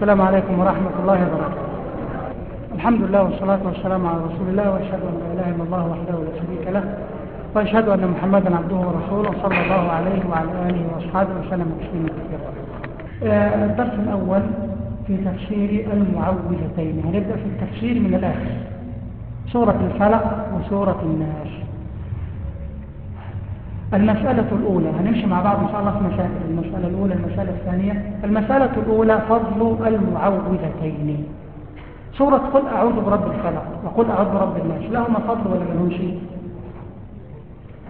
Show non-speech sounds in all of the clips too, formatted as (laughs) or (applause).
السلام عليكم ورحمة الله وبركاته. الحمد لله والصلاة والسلام على رسول الله وأشهد أن لا إله إلا الله وحده لا شريك له وأشهد أن محمدا عبده ورسوله صلى الله عليه وعلى آله وأصحابه وسلم تسليما كثيرا. آه، الدرس الأول في تفسير المعوذتين هنبدأ في التفسير من الآخر؟ سورة الفلق وسورة الناس. المسألة الأولى هنمشي مع بعض إن شاء الله في مسائل المسألة الأولى المسألة الثانية. المسألة الأولى فضل المعوذتين. سورة قل أعوذ برب الفلق وقل أعوذ برب الناس. لهما فضل ولا لهم شيء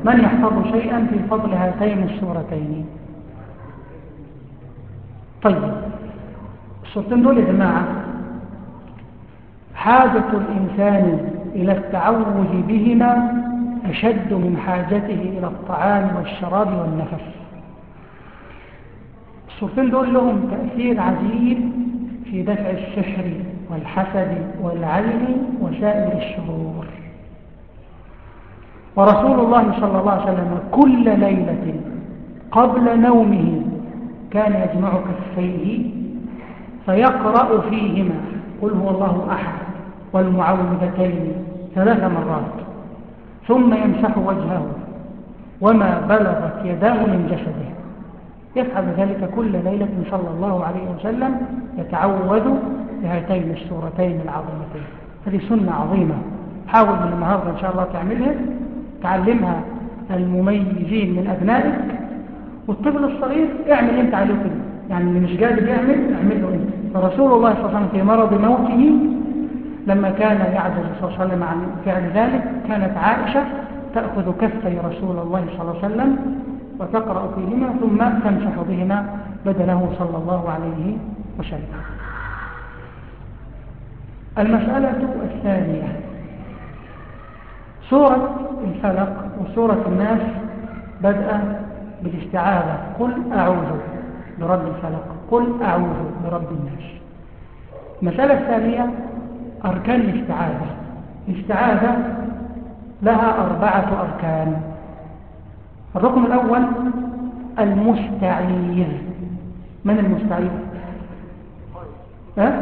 من يحفظ شيئا في فضل هاتين السورتين؟ طيب السورتين دول يا جماعة حاجة الإنسان إلى التعوذ بهما أشد من حاجته إلى الطعام والشراب والنفس. السورتين دول لهم تأثير عجيب في دفع السحر والحسد والعين وسائر الشرور. ورسول الله صلى الله عليه وسلم كل ليلة قبل نومه كان يجمع كفيه فيقرأ فيهما قل هو الله أحد والمعوذتين ثلاث مرات. ثم يمسح وجهه وما بلغت يداه من جسده. يفعل ذلك كل ليلة صلى الله عليه وسلم يتعوذ بهاتين السورتين العظيمتين. هذه سنة عظيمة. حاول من النهاردة إن شاء الله تعملها. تعلمها المميزين من أبنائك. والطفل الصغير اعمل أنت عليه كده. يعني اللي مش قادر يعمل اعمله أنت. فرسول الله صلى الله عليه وسلم في مرض موته لما كان يعجز صلى الله عليه وسلم عن فعل ذلك كانت عائشة تأخذ كفي رسول الله صلى الله عليه وسلم وتقرأ فيهما ثم تمسح بهما بدنه صلى الله عليه وسلم. المسألة الثانية. سورة الفلق وسورة الناس بدأ بالاستعاذة. قل أعوذ برب الفلق. قل أعوذ برب الناس. المسألة الثانية أركان الاستعاذة. الاستعاذة لها أربعة أركان. الركن الأول المستعيذ من المستعيذ؟ أه؟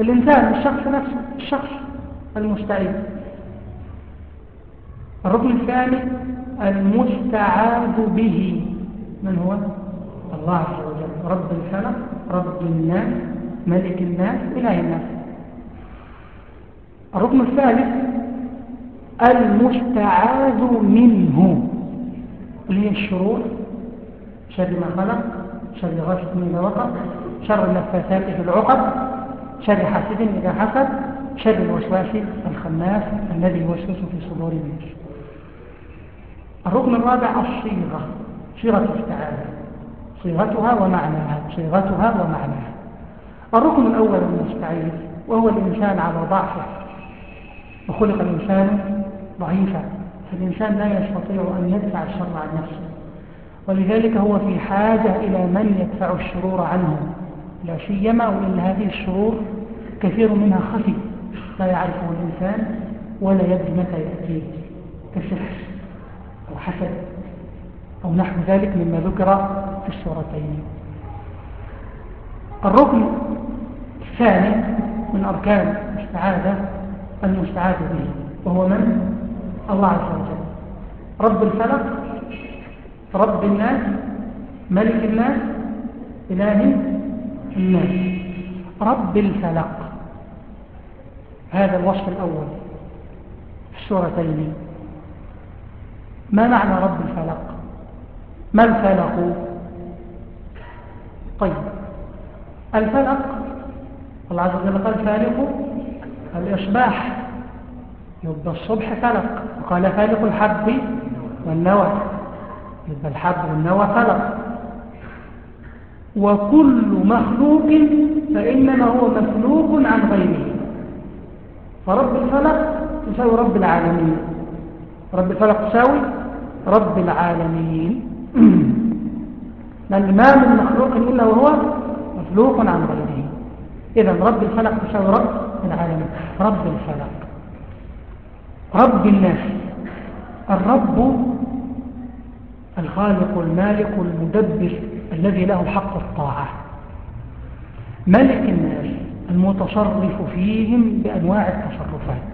الإنسان الشخص نفسه الشخص المستعيذ الركن الثاني المستعاذ به. من هو؟ الله عز وجل. رب الفلق رب الناس ملك الناس إله الناس. الركن الثالث المستعاذ منه. اللي هي الشرور شر ما خلق شر غاسق من وقب شر النفاثات في العقد شر حاسد إذا حسد شر الوسواس الخناس الذي يوسوس في صدور الناس الركن الرابع الصيغة صيغة الاستعاذة صيغتها ومعناها صيغتها ومعناها. الركن الأول المستعيذ وهو الإنسان على ضعفه. وخلق الإنسان ضعيفا فالإنسان لا يستطيع أن يدفع الشر عن نفسه. ولذلك هو في حاجة إلى من يدفع الشرور عنه. لا سيما وإن هذه الشرور كثير منها خفي لا يعرفه الإنسان ولا يدري متى يأتيه كالسحر أو حسد أو نحو ذلك مما ذكر في السورتين. الركن الثاني من أركان الاستعاذة المستعاذ به وهو من؟ الله عز وجل. رب الفلق رب الناس ملك الناس إله الناس. رب الفلق. هذا الوصف الأول في السورتين. ما معنى رب الفلق؟ ما الفلق؟ طيب. الفلق الله عز وجل قال فالق الإصباح. يبقى الصبح فلق وقال فالق الحب والنوى. يبقى الحب والنوى فلق وكل مخلوق فإنما هو مخلوق عن غيره. فرب الفلق تساوي رب العالمين. رب الفلق تساوي رب العالمين. لأن ما من مخلوق إلا وهو مخلوق عن غيره. إذا رب الفلق تساوي رب العالمين. رب الفلق رب الناس. الرب الخالق المالك المدبر الذي له حق الطاعة. ملك الناس المتصرف فيهم بأنواع التصرفات.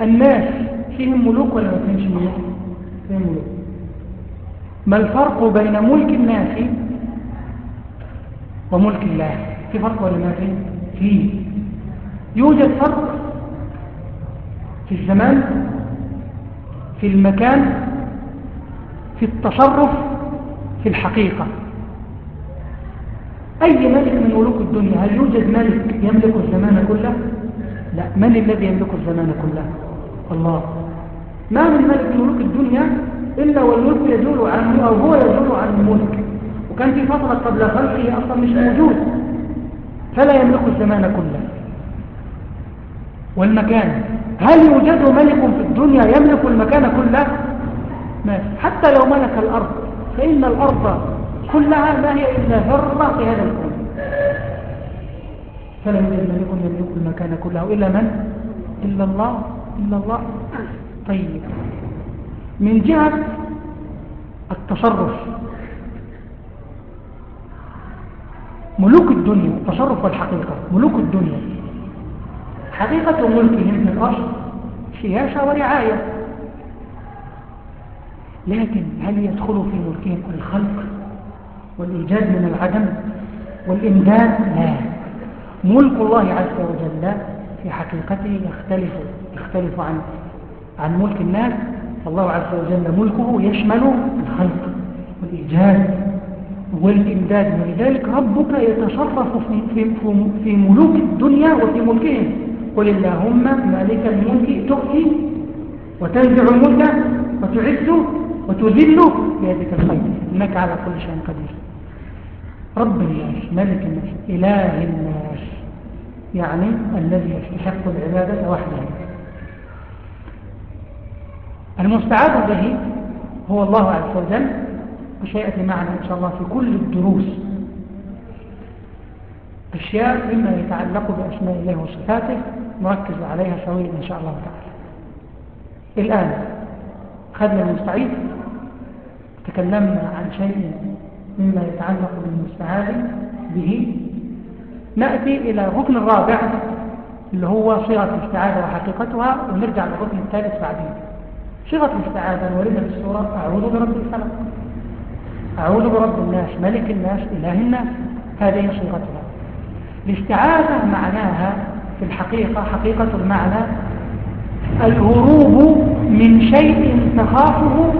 الناس فيهم ملوك ولا ما فيهمش ملوك؟ فيهم ملوك. ما الفرق بين ملك الناس وملك الله؟ في فرق ولا ما فيه فيه. يوجد فرق في الزمان في المكان في التصرف في الحقيقة. أي ملك من ملوك الدنيا هل يوجد ملك يملك الزمان كله؟ لا. من الذي يملك الزمان كله؟ الله. ما من ملك من ملوك الدنيا إلا والملك يدور عنه أو هو يدور عن الملك. وكان في فترة قبل خلقه أصلا مش موجود. فلا يملك الزمان كله. والمكان. هل يوجد ملك في الدنيا يملك المكان كله؟ ما حتى لو ملك الأرض فإن الأرض كلها ما هي إلا ذرة في هذا الكون. فلا يوجد ملك يملك المكان كله إلا من؟ إلا الله. إلا الله. طيب. من جهة التصرف. ملوك الدنيا التصرف والحقيقة. ملوك الدنيا. حقيقة ملكهم في الأصل سياسة ورعاية. لكن هل يدخل في ملكهم الخلق والإيجاد من العدم والإمداد؟ لا. ملك الله عز وجل في حقيقته يختلف يختلف عن عن ملك الناس. فالله عز وجل ملكه يشمل الخلق والإيجاد والإمداد. ولذلك ربك يتصرف في, في, في ملوك الدنيا وفي ملكهم. قل اللهم مالك الملك تؤتي وتنزع الملك وتعز وتذل بيدك الخير. إنك على كل شيء قدير. رب الناس ملك الناس إله الناس. يعني الذي يستحق العبادة وحده. المستعاذ به هو الله عز وجل وسيأتي معنا إن شاء الله في كل الدروس. أشياء مما يتعلق بأسماء الله وصفاته نركز عليها سويا إن شاء الله تعالى. الآن خدنا المستعيد. تكلمنا عن شيء مما يتعلق بالمستعاذ به. نأتي إلى الركن الرابع اللي هو صيغة الاستعاذة وحقيقتها ونرجع للركن الثالث بعدين. صيغة الاستعاذة الواردة في السورة أعوذ برب الفلق. أعوذ برب الناس ملك الناس إله الناس. هذه صيغتها الاستعاذة معناها في الحقيقة حقيقة المعنى الهروب من شيء تخافه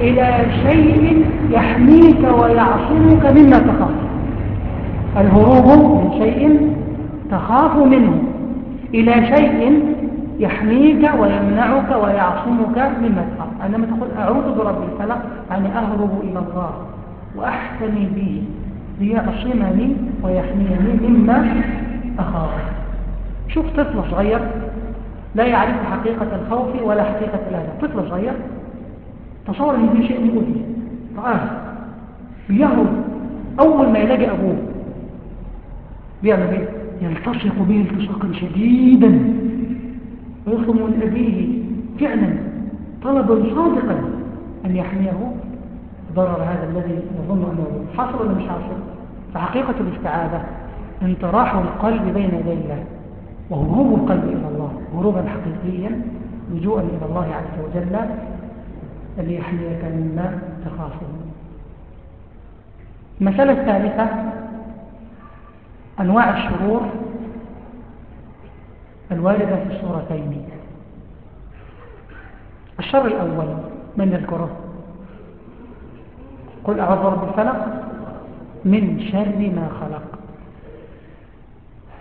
إلى شيء يحميك ويعصمك مما تخاف. الهروب من شيء تخاف منه إلى شيء يحميك ويمنعك ويعصمك مما تخاف. عندما تقول أعوذ برب الفلق يعني أهرب إلى الله وأحتمي به. ليعصمني ويحميني مما أخاف. شوف طفل صغير لا يعرف حقيقة الخوف ولا حقيقة الأذى. طفل صغير تصور إن في شيء مؤذي تعال بيهرب أول ما يلاقي أبوه بيعمل إيه؟ يلتصق به التصاقا شديدا. ويطلب من أبيه فعلا طلبا صادقا أن يحميه. ضرر هذا الذي يظن أنه حاصل ولا مش حاصل؟ فحقيقة الاستعاذة انطراح القلب بين يدي الله وهروب القلب إلى الله هروبا حقيقيا لجوءا إلى الله عز وجل ليحميك مما تخافه. المسألة الثالثة أنواع الشرور الواردة في السورتين الشر الأول من يذكره؟ قل أعوذ برب الفلق من شر ما خلق.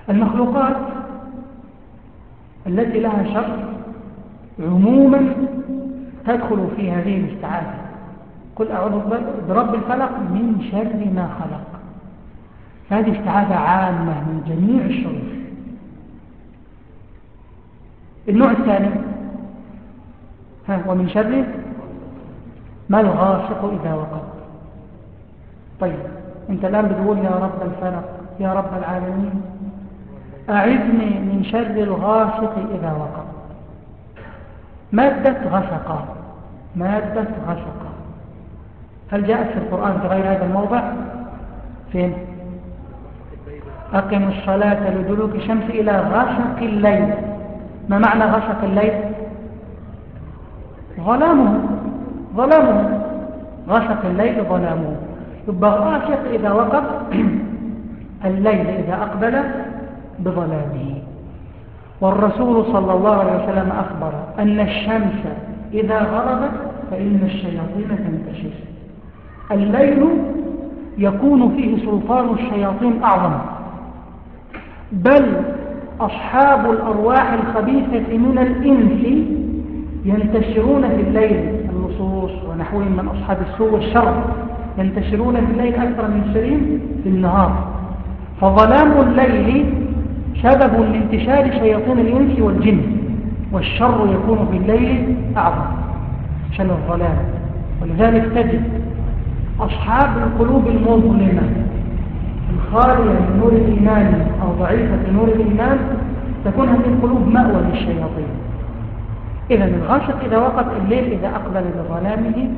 المخلوقات التي لها شر عموما تدخل في هذه الاستعاذة قل أعوذ برب الفلق من شر ما خلق. هذه استعاذة عامة من جميع الشرور. النوع الثاني ها ومن شر ما الغاسق إذا وقب. طيب انت الآن بتقول يا رب الفلق يا رب العالمين أعذني من شر الغاسق إذا وقب مادة غسق مادة غسق. هل جاءت في القرآن في غير هذا الموضع؟ فين؟ أقم الصلاة لدلوك الشمس إلى غسق الليل. ما معنى غسق الليل؟ ظلامه ظلامه. غسق الليل ظلامه. يبقى غاسق إذا وقف (clears throat) الليل إذا أقبل بظلامه. والرسول صلى الله عليه وسلم أخبر أن الشمس إذا غربت فإن الشياطين تنتشر. الليل يكون فيه سلطان الشياطين أعظم. بل أصحاب الأرواح الخبيثة من الإنس ينتشرون في الليل اللصوص ونحوهم من أصحاب السوء والشر. ينتشرون في الليل أكثر من سرين في النهار. فظلام الليل سبب لانتشار شياطين الإنس والجن والشر يكون في الليل أعظم. عشان الظلام. ولذلك تجد أصحاب القلوب المظلمة الخالية من نور الإيمان أو ضعيفة نور الإيمان تكون هذه القلوب مأوى للشياطين. إذا الغاشق إذا وقف الليل إذا أقبل بظلامه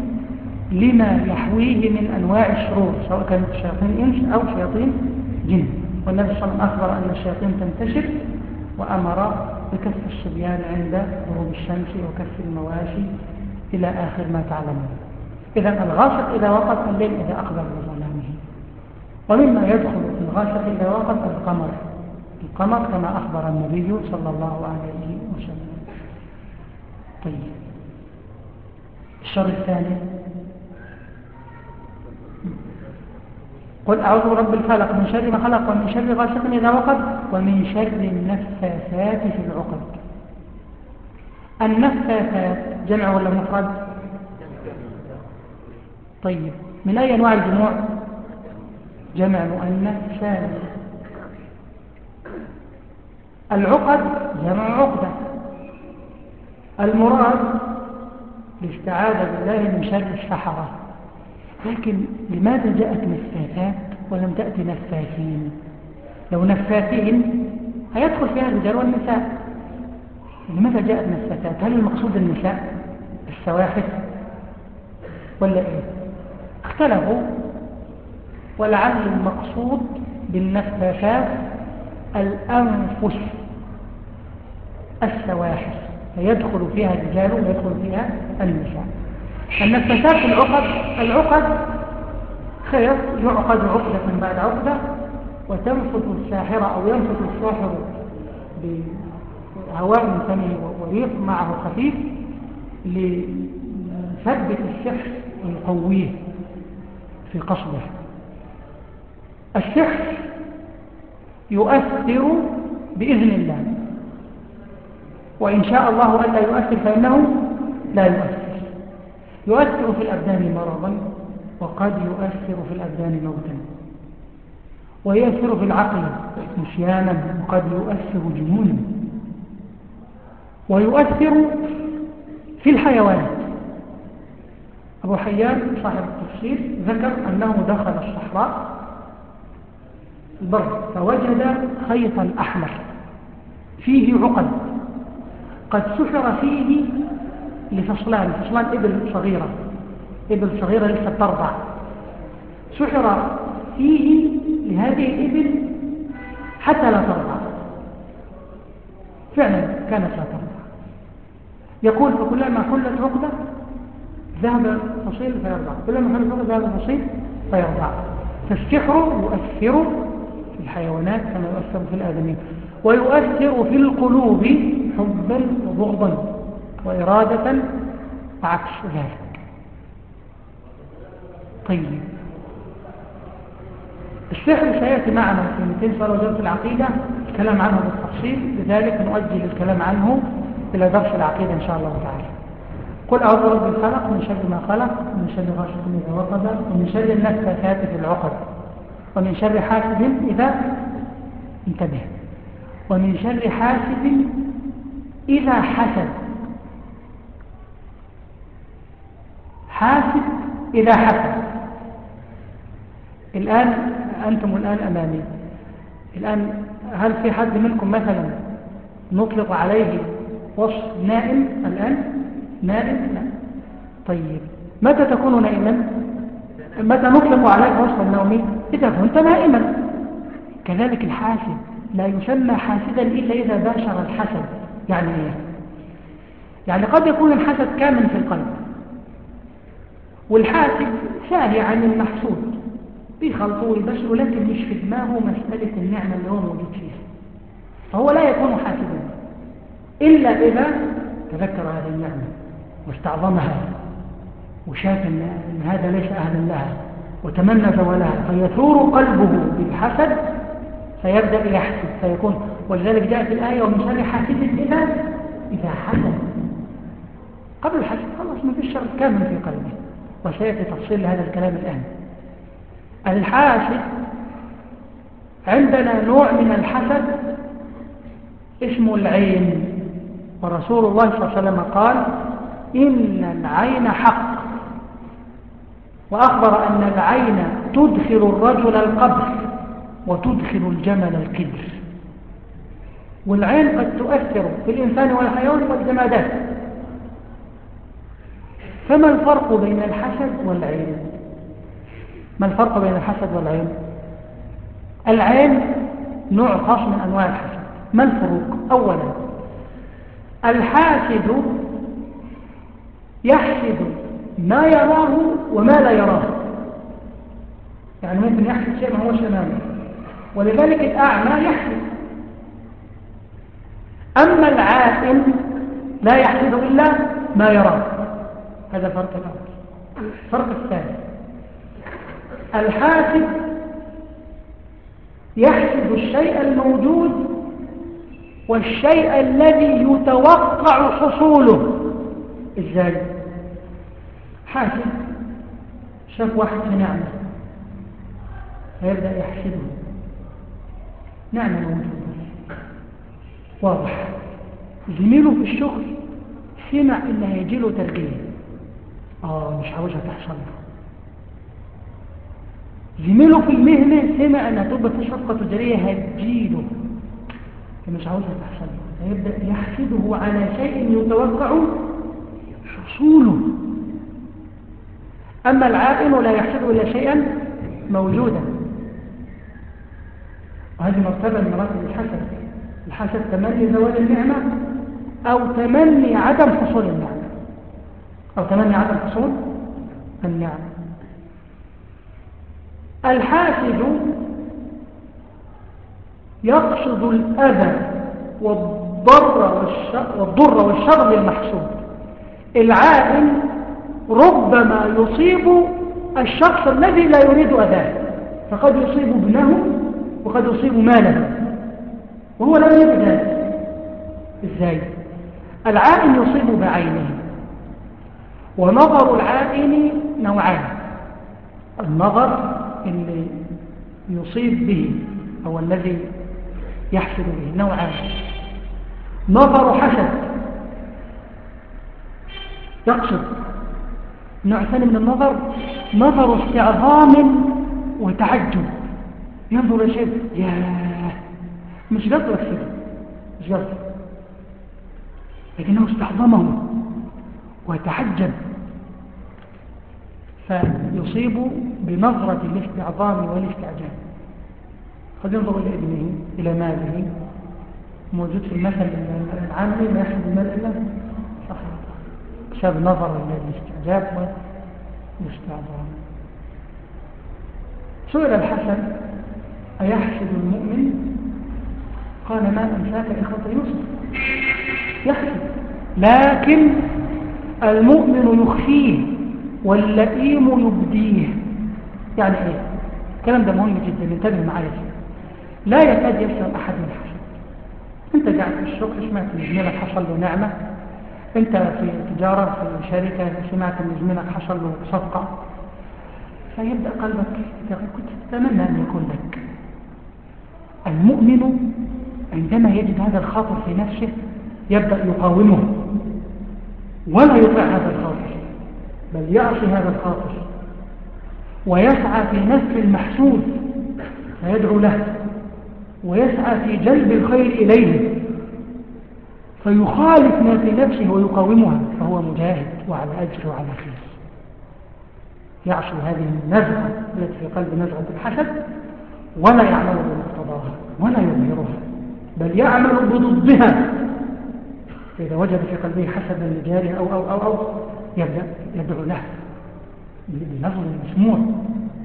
لما يحويه من أنواع الشرور سواء كانت شياطين إنس أو شياطين جن والنبي صلى الله عليه وسلم أخبر أن الشياطين تنتشر وأمر بكف الصبيان عند غروب الشمس وكف المواشي إلى آخر ما تعلمون. إذا الغاشق إذا وقف الليل إذا أقبل بظلامه. ومما يدخل في الغاشق إذا وقف القمر. القمر كما أخبر النبي صلى الله عليه وسلم. طيب. الشر الثاني قل أعوذ برب الفلق من شر ما خلق ومن شر غاسق إذا وقب ومن شر النفاثات في العقد. النفاثات جمع ولا مفرد؟ طيب من أي أنواع الجموع؟ جمع مؤنث سالم العقد جمع عقدة. المراد الاستعاذة بالله من شر السحرة لكن لماذا جاءت نفاثات ولم تأتي نفاثين؟ لو نفاثين هيدخل فيها الرجال والنساء لماذا جاءت نفاثات؟ هل المقصود النساء السواحف ولا إيه؟ اختلفوا. ولعل المقصود بالنفاثات الأنفس السواحف. فيدخل فيها الرجال ويدخل فيها النساء النفسات العقد العقد خيط يعقد عقدة بعد عقدة وتنفث الساحرة أو ينفث الساحر بهواء ثمه وريق معه خفيف لثبت السحر ويقويه في قصده. السحر يؤثر بإذن الله وإن شاء الله ألا يؤثر فإنه لا يؤثر. يؤثر في الأبدان مرضا وقد يؤثر في الأبدان موتا ويؤثر في العقل نسيانا وقد يؤثر جنونا ويؤثر في الحيوانات. أبو حيان صاحب التفسير ذكر أنه دخل الصحراء البر فوجد خيطا أحمر فيه عقد قد سحر فيه لفصلان فصلان إبل صغيرة إبل صغيرة لسه ترضع. سحر فيه لهذه الإبل حتى لا ترضع. فعلا كانت لا ترضع. يقول فكلما حلت عقدة ذهب فصيل فيرضع. كلما حلت عقدة ذهب فصيل فيرضع. فالسحر يؤثر في الحيوانات كما يؤثر في الآدمين ويؤثر في القلوب حبا وبغضا. وإرادة عكس ذلك. طيب. السحر سيأتي معنا في 200 صلاة وزارة العقيدة الكلام عنه بالتفصيل لذلك نؤجل الكلام عنه إلى درس العقيدة إن شاء الله تعالى. قل أعوذ برب الفلق من شر ما خلق ومن شر غاشق إذا وقب ومن شر النفاثات في العقد ومن شر حاسد إذا انتبه ومن شر حاسد إذا حسد. حاسد إذا حسد. الآن أنتم الآن أمامي. الآن هل في حد منكم مثلا نطلق عليه وصف نائم الآن؟ نائم؟ لا. طيب. متى تكون نائما؟ متى نطلق عليك وصف النوم إذا كنت نائما. كذلك الحاسد. لا يسمى حاسدا إلا إذا باشر الحسد. يعني إيه؟ يعني قد يكون الحسد كامل في القلب. والحاسد ساهي عن المحسود. بيخلطه ويبشره لكن مش في دماغه مسألة النعمة اللي هو موجود فيها. فهو لا يكون حاسدا إلا إذا تذكر هذه النعمة واستعظمها وشاف أن هذا ليس أهلا لها وتمنى زوالها فيثور قلبه بالحسد فيبدأ يحسد فيكون ولذلك جاءت الآية ومن شر حاسد إذا إذا حسد. قبل الحسد خلاص ما فيش شر كامل في قلبه. وسيأتي تفصيل لهذا الكلام الآن. الحاسد عندنا نوع من الحسد اسمه العين. ورسول الله صلى الله عليه وسلم قال إن العين حق. وأخبر أن العين تدخل الرجل القبر وتدخل الجمل الكدر والعين قد تؤثر في الإنسان والحيوان والجمادات فما الفرق بين الحسد والعين؟ ما الفرق بين الحسد والعين؟ العين نوع خاص من أنواع الحسد. ما الفروق؟ أولا الحاسد يحسد ما يراه وما لا يراه. يعني ممكن يحسد شيء ما هو شماله ولذلك الأعمى يحسد. أما العائم لا يحسد إلا ما يراه. هذا فرق الأول. الفرق الثاني. الحاسد يحسد الشيء الموجود والشيء الذي يتوقع حصوله. إزاي؟ حاسد شاف واحد في نعمة. فيبدأ يحسده نعمة موجودة. واضح. زميله في الشغل سمع ان هيجيله ترقيه آه مش عاوزها تحصل. له زميله في المهنة سمع أنها تبقى في صفقة تجارية هتجيله. فمش عاوزها تحصل. له فيبدأ يحسده على شيء يتوقع حصوله. أما العائل لا يحسده إلا شيئا موجودا. وهذه مرتبة من مراتب الحسد. الحسد تمني زوال النعمة أو تمني عدم حصول النعمة. أو تمني عدم حصول النعمة الحاسد يقصد الأذى والضر والضر والشر للمحسود العائل ربما يصيب الشخص الذي لا يريد أذاه فقد يصيب ابنه وقد يصيب ماله وهو لا يريد ذلك. إزاي؟ العائن يصيب بعينه. ونظر العائن نوعان. النظر اللي يصيب به أو الذي يحصل به نوعان. نظر حسد. يقصد. نوع ثاني من النظر نظر استعظام وتعجب. ينظر لشيء ياه. مش قصده يكسده مش قصده. لكنه استعظمه. وتعجب فيصيب بنظرة الاستعظام والاستعجاب قد ينظر إلى ابنه إلى ماله. موجود في المثل العامي ما يحسب المال إلا صحيح بسبب نظر الاستعجاب والاستعظام. سئل الحسن أيحسد المؤمن؟ قال ما أمساك إخوة يوسف. يحسد لكن المؤمن يخفيه واللئيم يبديه. يعني إيه؟ الكلام ده مهم جدا انتبه معايا. لا يكاد يسلم أحد من حسد أنت قاعد في الشغل سمعت إن زميلك حصل له نعمة. أنت في تجارة في شركة سمعت إن زميلك حصل له صفقة. فيبدأ قلبك كنت تتمنى أن يكون لك. المؤمن عندما يجد هذا الخاطر في نفسه يبدأ يقاومه. ولا يطيع هذا الخاطر بل يعصي هذا الخاطر ويسعى في نفس المحسود فيدعو له ويسعى في جلب الخير إليه فيخالف ما في نفسه ويقاومها فهو مجاهد وعلى أجر وعلى خير يعصي هذه النزعة التي في قلب نزعة الحسد ولا يعمل بمقتضاها ولا يظهرها بل يعمل بضدها. فإذا وجد في قلبه حسدا لجاره أو أو أو أو يبدأ يدعو له بلفظ مسموع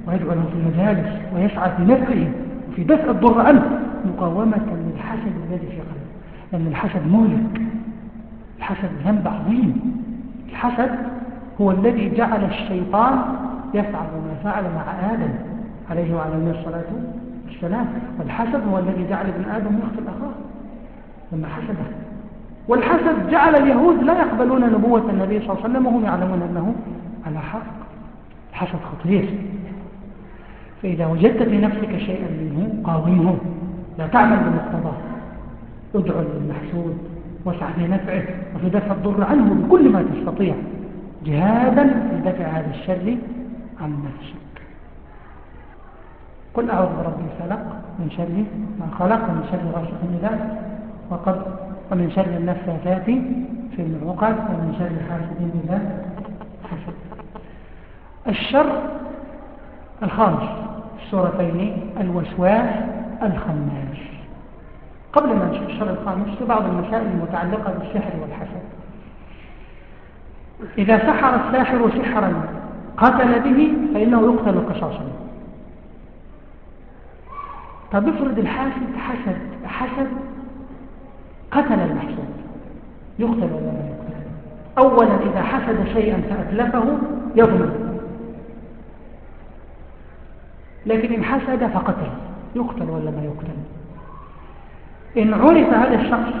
ويدعو له في المجالس ويسعى في نفعه وفي دفع الضر عنه مقاومة للحسد الذي في قلبه. لأن الحسد مهلك. الحسد ذنب عظيم. الحسد هو الذي جعل الشيطان يفعل ما فعل مع آدم عليه وعلى النبي الصلاة والسلام. والحسد هو الذي جعل ابن آدم يقتل أخاه. لما حسده والحسد جعل اليهود لا يقبلون نبوة النبي صلى الله عليه وسلم وهم يعلمون أنه على حق. الحسد خطير. فإذا وجدت في نفسك شيئا منه قاومه. لا تعمل بمقتضاه ادعو للمحسود واسعى في نفعه وفي دفع الضر عنه بكل ما تستطيع. جهادا في دفع هذا الشر عن نفسك. قل أعوذ برب الفلق من شر ما خلق ومن شر غاسق إذا وقد ومن شر النفاثات في العقد ومن شر حاسد إذا حسد الشر الخامس السورتين الوسواس الخناس قبل ما نشوف الشر الخامس في بعض المسائل المتعلقة بالسحر والحسد. إذا سحر الساحر سحرا قتل به فإنه يقتل قصاصا. طب افرض الحاسد حسد حسد قتل المحسود يقتل ولا لا يقتل؟ أولا إذا حسد شيئا فأتلفه يضمن. لكن إن حسد فقتل. يقتل ولا ما يقتل؟ إن عرف هذا الشخص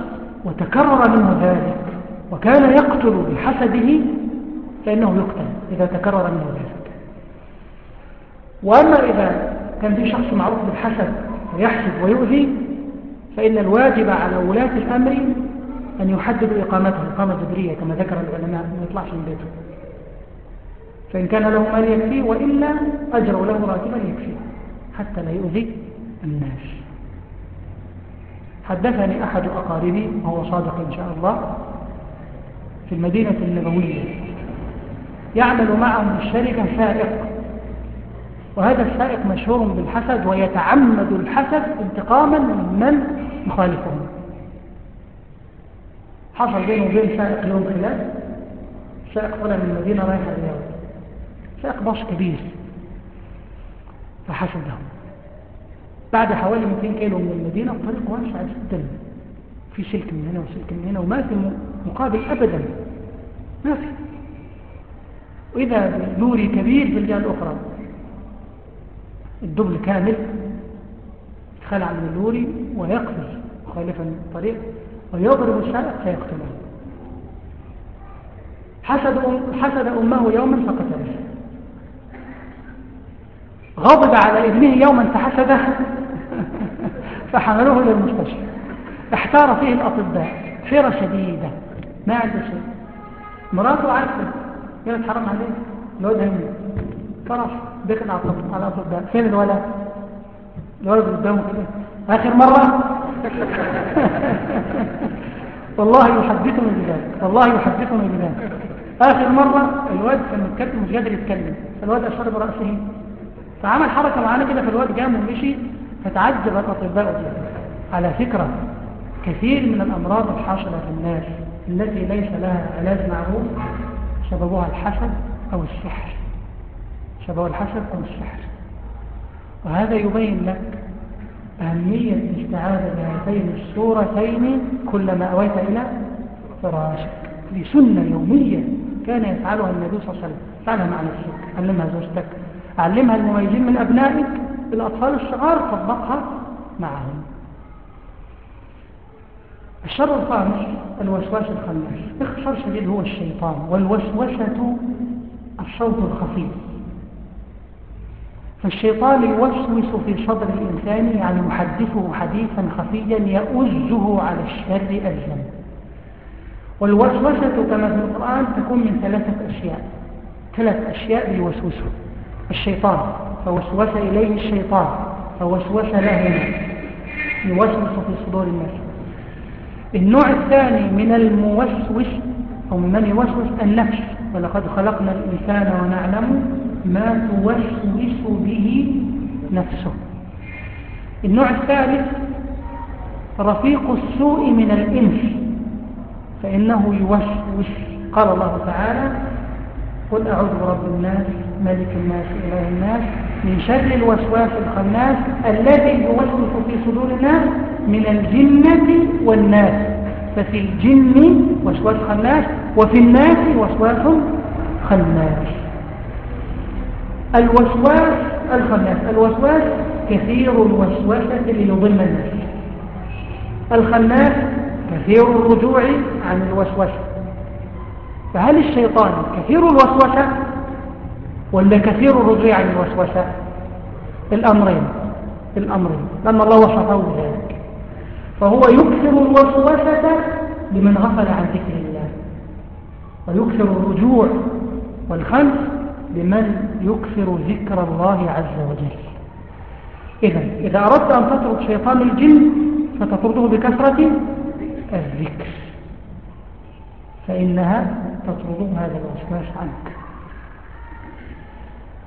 وتكرر منه ذلك وكان يقتل بحسده فإنه يقتل إذا تكرر منه ذلك. وأما إذا كان في شخص معروف بالحسد ويحسد ويؤذي فإن الواجب على ولاة الأمر أن يحددوا إقامته إقامة جبرية كما ذكر العلماء ما يطلعش من بيته. فإن كان له مال يكفيه وإلا أجروا له راتبا يكفيه حتى لا يؤذي الناس. حدثني أحد أقاربي وهو صادق إن شاء الله في المدينة النبوية يعمل معهم الشركة سائق وهذا السائق مشهور بالحسد ويتعمد الحسد انتقاما من يخالفهم حصل بينه وبين سائق يوم خلاف. سائق طلع من المدينة رايح الرياض. سائق باص كبير فحسده. بعد حوالي 200 كيلو من المدينة الطريق واسع جدا. في سلك من هنا وسلك من هنا وما في مقابل أبدا. ما في. وإذا لوري كبير في الجهة الأخرى. الدبل كامل خلع من اللوري ويقفز مخالفا الطريق ويضرب السائق فيقتله. حسد, حسد أمه يوما فقتله. غضب على ابنه يوما فحسده. (laughs) فحملوه إلى المستشفى. احتار فيه الأطباء. حيرة شديدة. ما عنده شيء. مراته عارفة. قالت حرام عليه الواد هيموت فرح دخل على الأطباء فين الولد؟ الولد قدامه كده. آخر مرة؟ (laughs) والله يحدثني بذلك والله يحدثني بذلك آخر مرة الواد كان متكلم مش قادر يتكلم. فالواد أشار برأسه. فعمل حركة معانا كده فالواد قام ومشي. فتعجب الأطباء على فكرة كثير من الأمراض الحاصلة في الناس التي ليس لها علاج معروف سببها الحسد أو السحر. سبب الحسد أو السحر. وهذا يبين لك أهمية الاستعاذة بهاتين السورتين كلما أويت إلى فراشك. لسنة يومية كان يفعلها النبي صلى الله عليه وسلم. فعلها مع نفسك علمها زوجتك. علمها المميزين من أبنائك. الأطفال الصغار طبقها معهم. الشر الخامس الوسواس الخناس باختصار شديد هو الشيطان. والوسوسة الصوت الخفيف. فالشيطان يوسوس في صدر الإنسان يعني يحدثه حديثا خفيا يؤزه على الشر أجلا والوسوسة كما في القرآن تكون من ثلاثة أشياء. ثلاث أشياء يوسوسه الشيطان فوسوس إليه الشيطان فوسوس لهما يوسوس في صدور الناس. النوع الثاني من الموسوس أو من يوسوس النفس. ولقد خلقنا الإنسان ونعلم ما توسوس به نفسه. النوع الثالث رفيق السوء من الإنس فإنه يوسوس. قال الله تعالى قل أعوذ برب الناس ملك الناس إله الناس من شر الوسواس الخناس الذي يوسوس في صدور الناس من الجنة والناس. ففي الجن وسواس خناس وفي الناس وسواس خناس. الوسواس الخناس. الوسواس كثير الوسوسة ليضل الناس. الخناس كثير الرجوع عن الوسوسة. فهل الشيطان كثير الوسوسة ولا كثير الرجوع عن الوسوسة؟ الأمرين. الأمرين. لأن الله وصفه بذلك. فهو يكثر الوسوسة لمن غفل عن ذكر الله. ويكثر الرجوع والخلف لمن يكثر ذكر الله عز وجل. إذا إذا أردت أن تطرد شيطان الجن فتطرده بكثرة الذكر. فإنها تطرد هذا الوسواس عنك.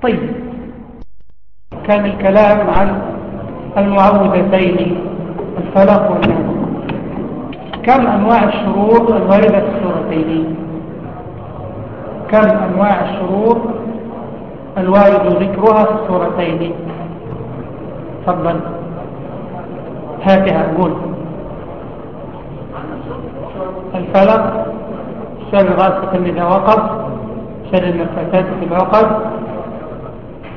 طيب. كان الكلام عن المعوذتين الفلق والناس كم أنواع الشرور الواردة في السورتين؟ كم أنواع الشرور الوارد ذكرها في السورتين. تفضل. هاتها قول. الفلق شر غاسق إذا وقف شر النفاثات في العقد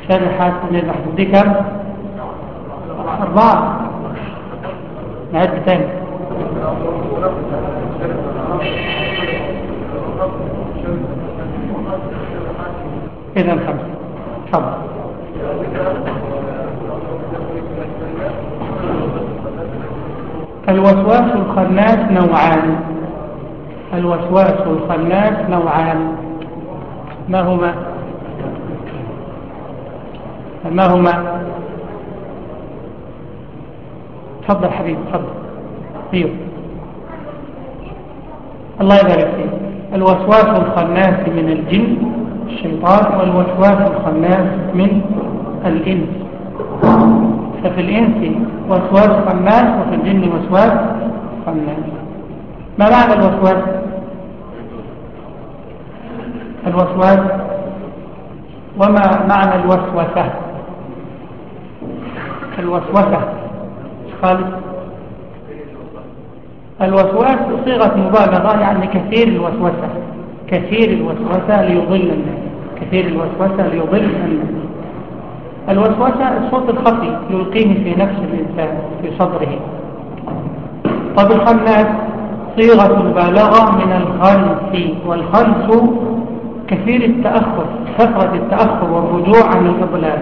شر حاسد إذا حدك أربعة. نعد ثاني إذا خمسة تفضل الوسواس الخناس نوعان. الوسواس الخناس نوعان. ما هما؟ ما هما؟ تفضل حبيبي تفضل. أيوه الله يبارك فيك. الوسواس الخناس من الجن الشيطان والوسواس الخناس من الإنس. ففي الإنس وسواس خناس وفي الجن وسواس خناس ما معنى الوسواس؟ الوسواس وما معنى الوسوسة؟ الوسوسة. خالص. الوسواس صيغة مبالغة يعني كثير الوسوسة. كثير الوسوسة ليضل الناس. كثير الوسوسة ليضل الناس. الوسوسة الصوت الخفي يلقيه في نفس الإنسان في صدره. طب الخناس صيغة مبالغة من الخنس والخنس كثير التأخر كثرة التأخر والرجوع عن الإضلال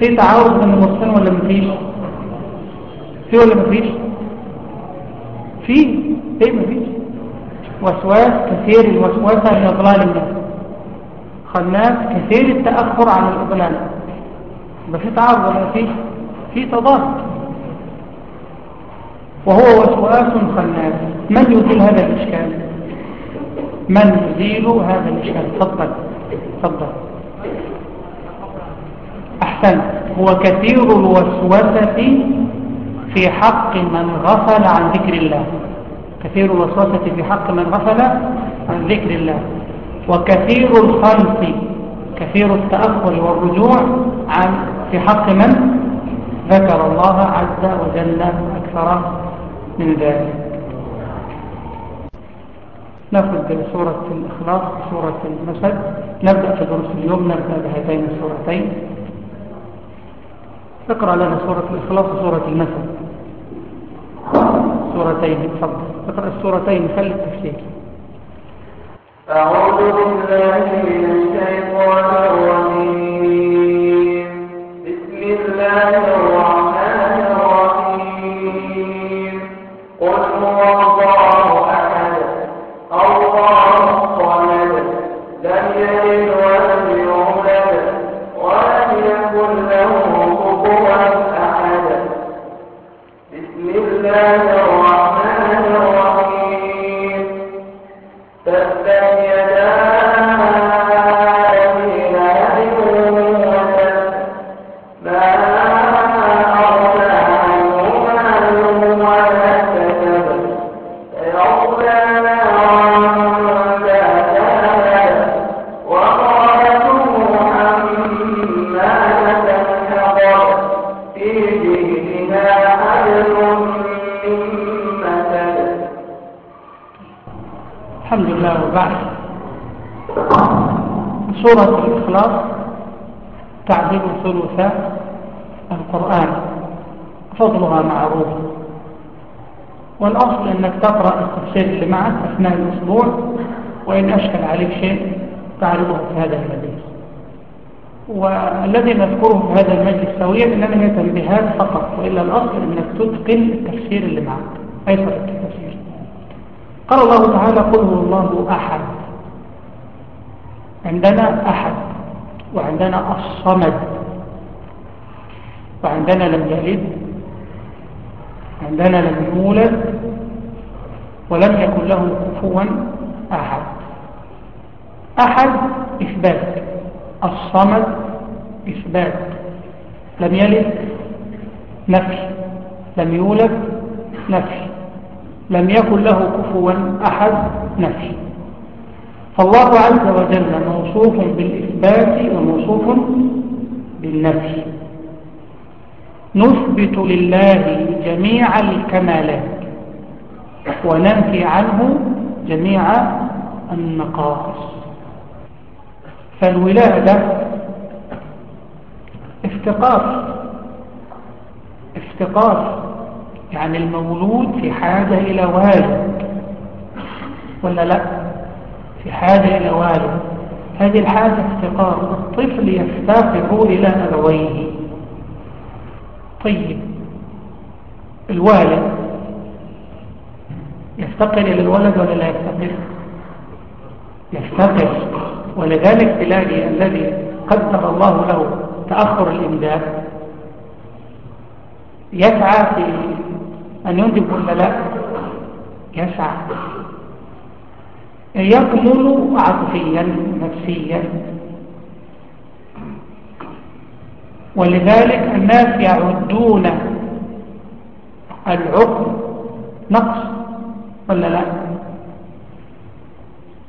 في تعارض بين الوصفين ولا مفيش في ولا مفيش في إيه مفيش وسواس كثير الوسوسة لإضلال الناس. خناس كثير التأخر عن الإضلال يبقى في تعارض ولا مفيش في تضاد. وهو وسواس خناس من يزيل هذا الإشكال؟ من يزيل هذا الإشكال؟ تفضل. تفضل. أحسن. هو كثير الوسوسة في حق من غفل عن ذكر الله. كثير الوسوسة في حق من غفل عن ذكر الله. وكثير الخلف كثير التأخر والرجوع عن في حق من ذكر الله عز وجل أكثر من ذلك. نأخذ سورة الإخلاص سورة المسد نبدأ في دروس اليوم نبدأ بهاتين السورتين اقرأ لنا سورة الإخلاص وسورة المسد سورتين تفضل. اقرأ السورتين خلي التفسير. أعوذ بالله من الشيطان الرجيم. بسم الله الرحمن ثلث القرآن فضلها معروف. والأصل أنك تقرأ التفسير اللي معك أثناء الأسبوع وإن أشكل عليك شيء تعرضه في هذا المجلس. والذي نذكره في هذا المجلس سويا إنما هي تنبيهات فقط وإلا الأصل أنك تتقن التفسير اللي معك أيضا التفسير. قال الله تعالى قل هو الله أحد. عندنا أحد وعندنا الصمد. وعندنا لم يلد عندنا لم يولد ولم يكن له كفوا أحد. أحد إثبات. الصمد إثبات. لم يلد نفي. لم يولد نفي. لم يكن له كفوا أحد نفي. فالله عز وجل موصوف بالإثبات وموصوف بالنفي. نثبت لله جميع الكمالات وننفي عنه جميع النقائص. فالولادة افتقار. افتقار يعني المولود في حاجة إلى والد ولا لا؟ في حاجة إلى والد. هذه الحاجة افتقار. الطفل يفتقر إلى أبويه. طيب. الوالد يفتقر إلى الولد ولا لا يفتقر يفتقر ولذلك تلاقي الذي قدر الله له تأخر الإمداد يسعى في أن ينتج ولا لا؟ يسعى. يكمل عاطفيا نفسيا. ولذلك الناس يعدون العقل نقص ولا لا؟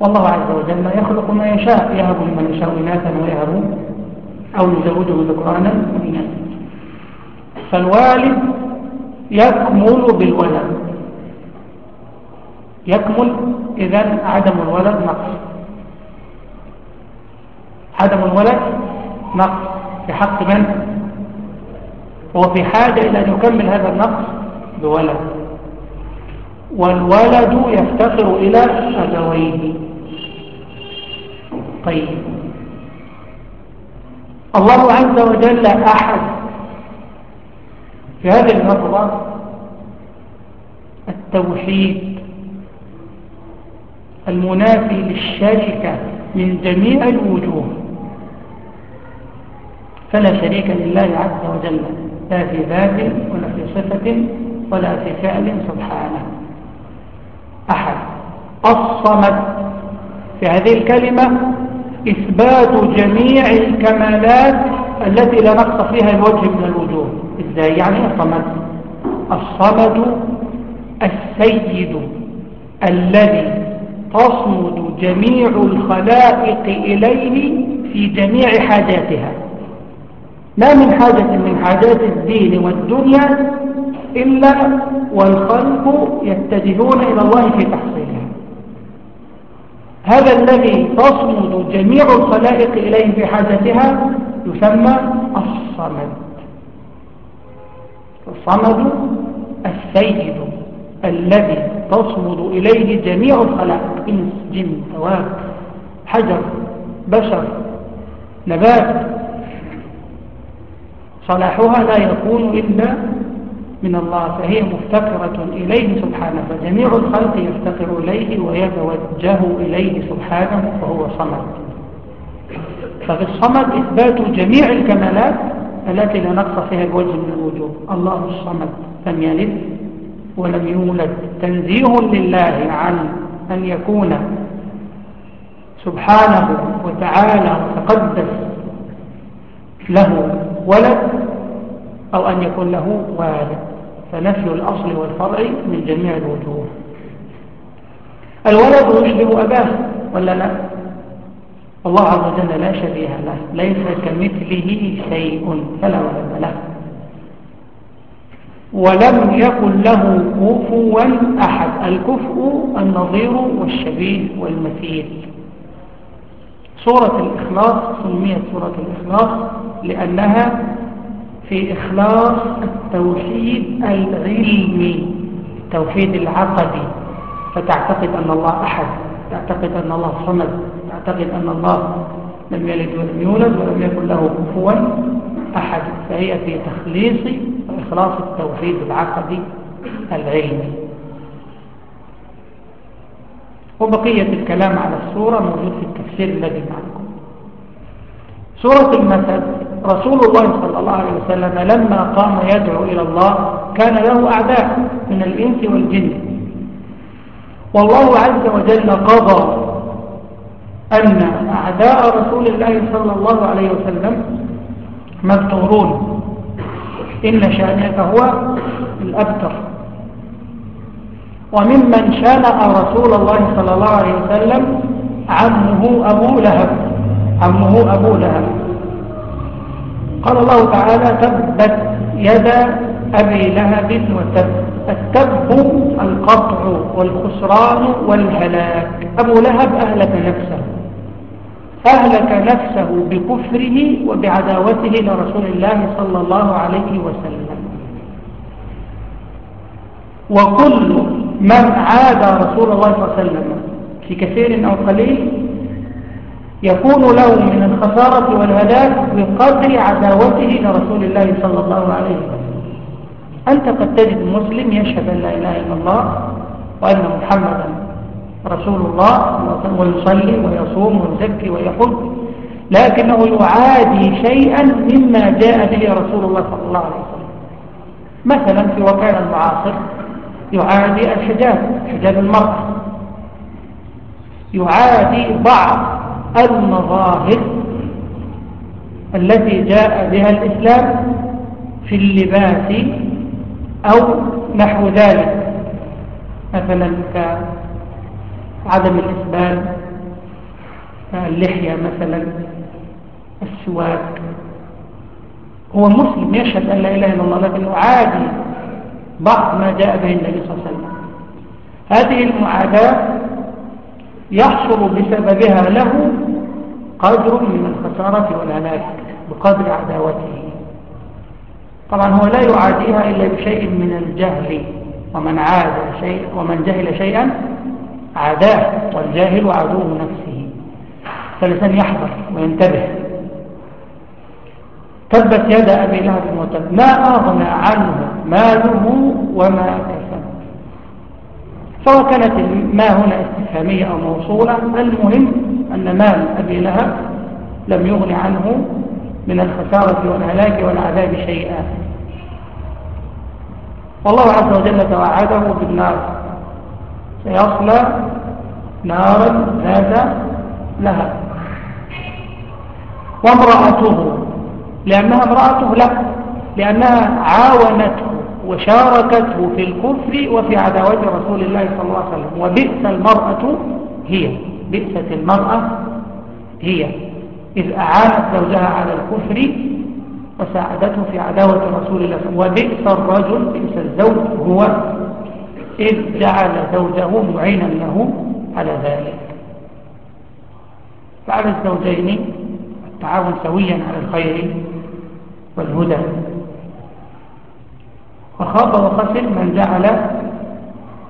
والله عز وجل يخلق ما يشاء يهب لمن يشاء إناثا ويهب أو يزوجه ذكرانا وإناثا. فالوالد يكمل بالولد. يكمل إذا عدم الولد نقص. عدم الولد نقص. في حق من؟ هو في حاجة إلى أن يكمل هذا النقص؟ بولد. والولد يفتقر إلى أبويه. طيب. الله عز وجل أحد في هذه اللحظة التوحيد المنافي للشركة من جميع الوجوه. فلا شريك لله عز وجل لا في ذات ولا في صفة ولا في فعل سبحانه. أحد. الصمد. في هذه الكلمة إثبات جميع الكمالات التي لا نقص فيها الوجه من الوجوه. إزاي؟ يعني الصمد. الصمد السيد الذي تصمد جميع الخلائق إليه في جميع حاجاتها. ما من حاجة من حاجات الدين والدنيا إلا والخلق يتجهون إلى الله في تحصيلها هذا الذي تصمد جميع الخلائق إليه في حاجتها يسمى الصمد. الصمد السيد الذي تصمد إليه جميع الخلائق إنس جن ثواب حجر بشر نبات صلاحها لا يكون إلا من الله فهي مفتقرة إليه سبحانه فجميع الخلق يفتقر إليه ويتوجه إليه سبحانه وهو صمد. ففي الصمد إثبات جميع الكمالات التي لا نقص فيها الوجه من الوجوه. الله الصمد لم يلد ولم يولد. تنزيه لله عن أن يكون سبحانه وتعالى وتقدس له ولد أو أن يكون له والد. فنفي الأصل والفرع من جميع الوجوه. الولد يشبه أباه ولا لا؟ الله عز وجل لا شبيه له. ليس كمثله شيء فلا ولد له. ولم يكن له كفوا أحد. الكفء النظير والشبيه والمثيل. سورة الإخلاص سميت سورة الإخلاص لأنها في إخلاص التوحيد العلمي التوحيد العقدي. فتعتقد أن الله أحد تعتقد أن الله صمد تعتقد أن الله لم يلد ولم يولد ولم يكن له كفوا أحد. فهي في تخليص وإخلاص التوحيد العقدي العلمي. وبقية الكلام على السورة موجود في التفسير الذي معكم. سورة المثل رسول الله صلى الله عليه وسلم لما قام يدعو إلى الله كان له أعداء من الإنس والجن. والله عز وجل قضى أن أعداء رسول الله صلى الله عليه وسلم مبتورون إن شانئك هو الأبتر. وممن شانأ رسول الله صلى الله عليه وسلم عمه أبو لهب. عمه أبو لهب. قال الله تعالى تبت يد أبي لهب وتب التب القطع والخسران والهلاك. أبو لهب أهلك نفسه. أهلك نفسه بكفره وبعداوته لرسول الله صلى الله عليه وسلم. وكل من عاد رسول الله صلى الله عليه وسلم في كثير أو قليل يكون له من الخسارة والهلاك بقدر عداوته لرسول الله صلى الله عليه وسلم. أنت قد تجد مسلم يشهد أن لا إله إلا الله وأن محمدا رسول الله ويصلي ويصوم ويزكي ويحج لكنه يعادي شيئا مما جاء به رسول الله صلى الله عليه وسلم. مثلا في وكان المعاصر يعادي الحجاب حجاب المرأة. يعادي بعض المظاهر التي جاء بها الإسلام في اللباس أو نحو ذلك. مثلا كعدم الإسبال اللحية مثلا السواك. هو مسلم يشهد أن لا إله إلا الله لكنه عادي بعض ما جاء به النبي صلى الله عليه وسلم. هذه المعاداة يحصل بسببها له قدر من الخسارة والهلاك بقدر عداوته. طبعا هو لا يعاديها إلا بشيء من الجهل ومن عاد شيء ومن جهل شيئا عاداه والجاهل عدو نفسه. فالإنسان يحذر وينتبه. تبت يد أبي لهب وتب ما أغنى عنه ماله وما كسب. سواء كانت ما هنا استفهامية أو موصولة المهم أن مال أبي لهب لم يغن عنه من الخسارة والهلاك والعذاب شيئا. والله عز وجل توعده بالنار سيصلى نارا ذات لهب. وامرأته لأنها امرأته لا لأنها عاونته وشاركته في الكفر وفي عداوة رسول الله صلى الله عليه وسلم. وبئس المرأة هي. بئست المرأة هي إذ أعانت زوجها على الكفر وساعدته في عداوة رسول الله وبئس الرجل بئس الزوج هو إذ جعل زوجه معينا له على ذلك. فعلى الزوجين التعاون سويا على الخير والهدى. وخاف وخسر من جعل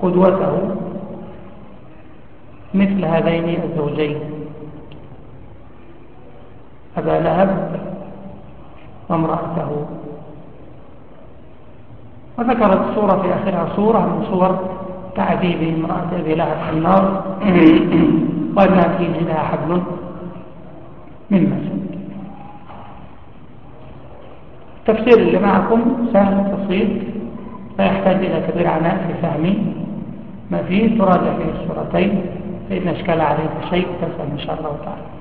قدوته مثل هذين الزوجين. أبا لهب وامرأته. وذكرت الصورة في آخرها صورة من صور تعذيب امرأة أبي لهب في النار. (clears throat) وأنها في جدها حبل من مسد التفسير اللي معكم سهل بسيط لا يحتاج إلى كبير عناء في فهم ما فيه تراجع فيه الصورتين فإن أشكال عليك شيء تسأل إن شاء الله تعالى.